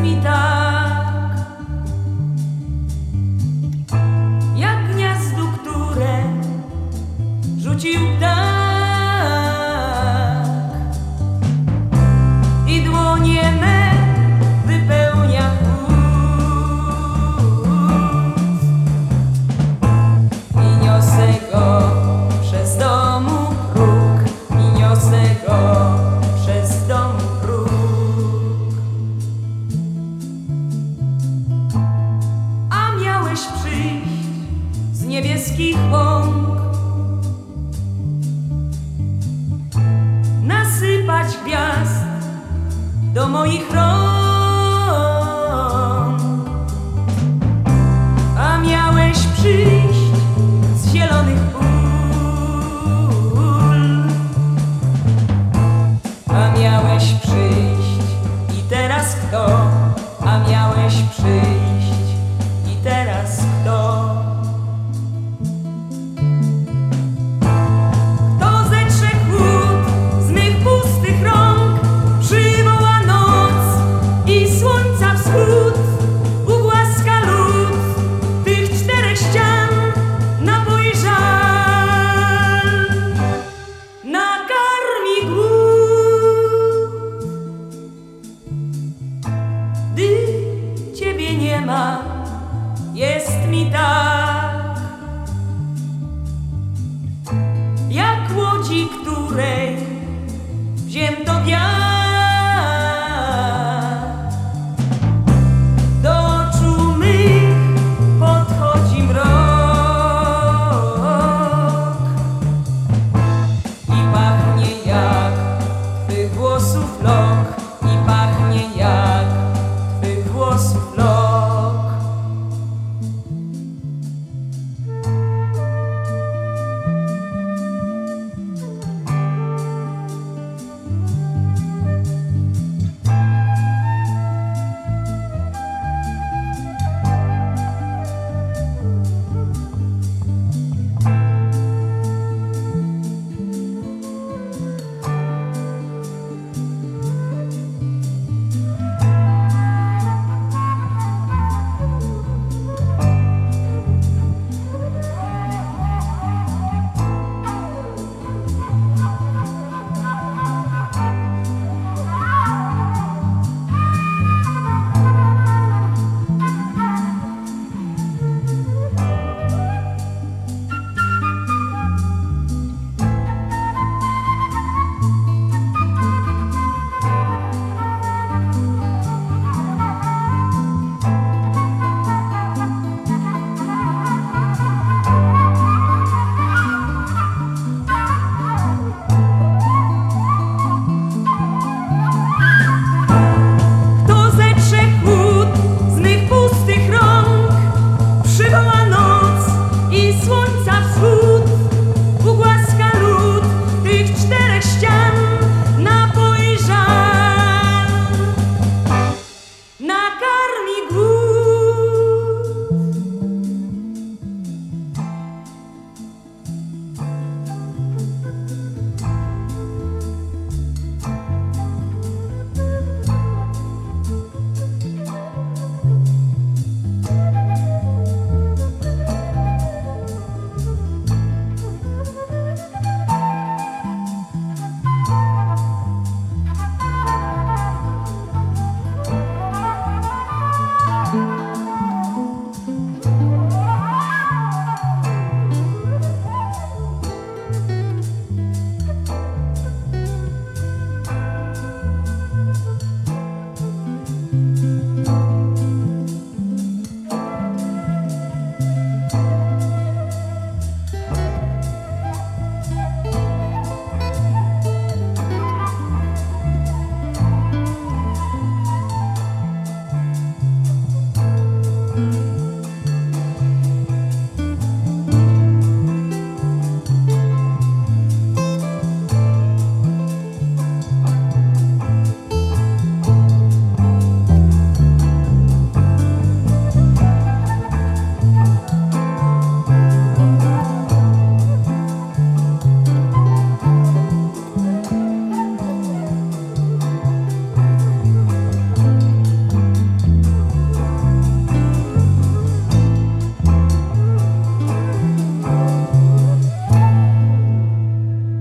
mi dai wszystkich łąk Nasypać gwiazd do moich rąk. A miałeś przyjść